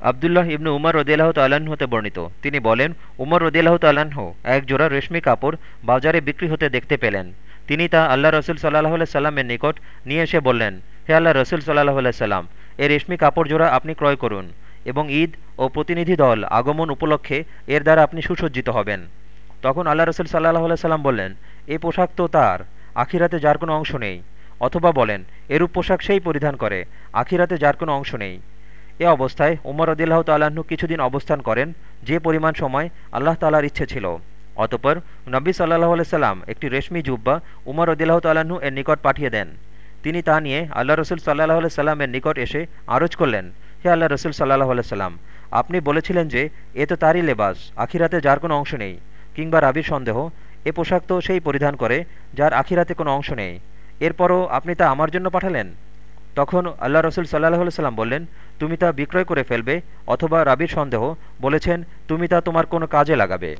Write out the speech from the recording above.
আবদুল্লাহ ইবনু উমর রদিয়াল্লাহ তাল্লাহ্ন হতে বর্ণিত। তিনি বলেন, উমর রদিয়াল্লাহ তাল্লাহ্ন এক জোড়া রেশমি কাপড় বাজারে বিক্রি হতে দেখতে পেলেন। তিনি তা আল্লাহ রসুল সাল্লাহ সাল্লামের নিকট নিয়ে এসে বললেন, হে আল্লাহ রসুল সাল্লাহ সাল্লাম এ রেশমি কাপড় জোড়া আপনি ক্রয় করুন এবং ঈদ ও প্রতিনিধি দল আগমন উপলক্ষে এর দ্বারা আপনি সুসজ্জিত হবেন। তখন আল্লাহ রসুল সাল্লাহ সাল্লাম বললেন এই পোশাক তো তার, আখিরাতে যার কোনো অংশ নেই। অথবা বলেন, এরূপ পোশাক সেই পরিধান করে, আখিরাতে যার কোনো অংশ নেই। এ অবস্থায় উমর রদিল্লাহ তাল্লাহ্ন কিছুদিন অবস্থান করেন, যে পরিমাণ সময় আল্লাহ তালার ইচ্ছে ছিল। অতপর নব্বী সাল্লাহ সাল্লাম একটি রেশমি জুব্বা উমর রদিল্লাহ তাল্লাহ্ন এর নিকট পাঠিয়ে দেন। তিনি তা নিয়ে আল্লাহ রসুল সাল্লাহ সাল্লামের নিকট এসে আরজ করলেন, হে আল্লাহ রসুল সাল্লাহ সাল্লাম, আপনি বলেছিলেন যে এ তো তারই লেবাস, আখিরাতে যার কোনো অংশ নেই, কিংবা রাবির সন্দেহ, এ পোশাক তো সেই পরিধান করে, যার আখিরাতে কোনো অংশ নেই। এরপরও আপনি তা আমার জন্য পাঠালেন? তখন আল্লাহ রসুল সাল্লাহ সাল্লাম বললেন, তুমি তা বিক্রয় করে ফেলবে অথবা রাবির সন্দেহ বলেছেন, তুমি তা তোমার কোনো কাজে লাগাবে।